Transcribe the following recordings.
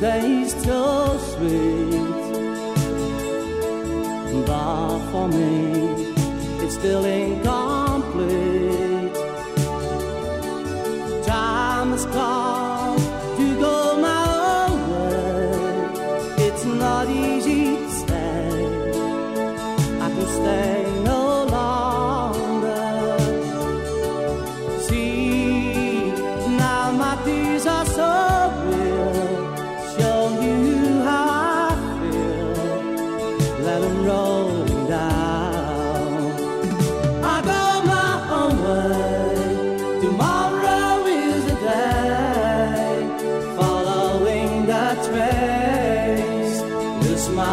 taste so sweet. But for me, it's still ain't gone.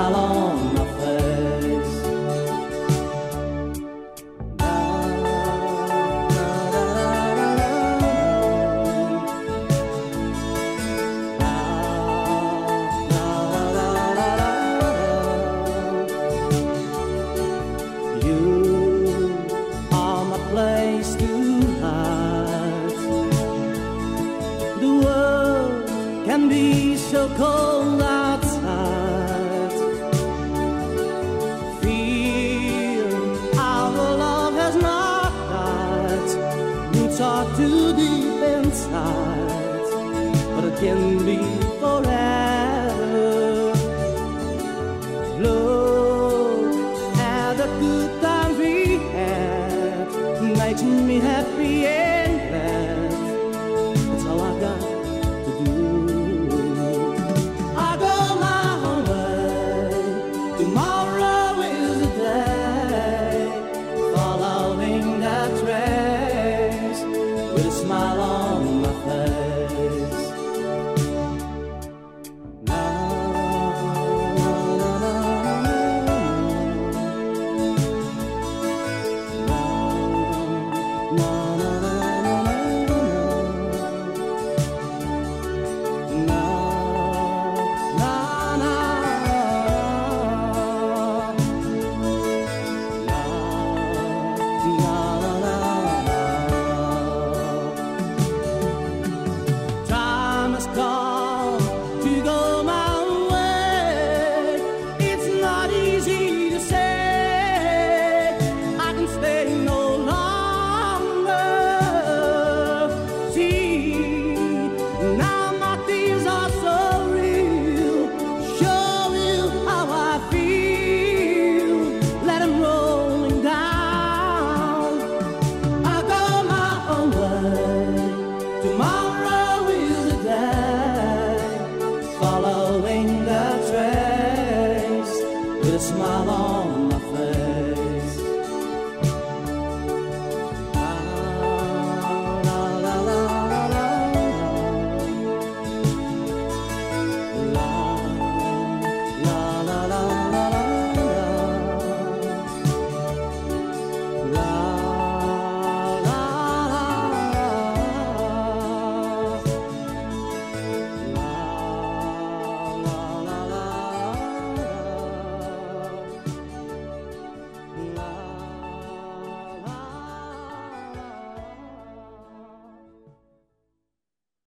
smile on my face. You are my place to hide. The world can be so cold. can be forever. Look at the good times we had, makes me happy. Yeah. It's my smile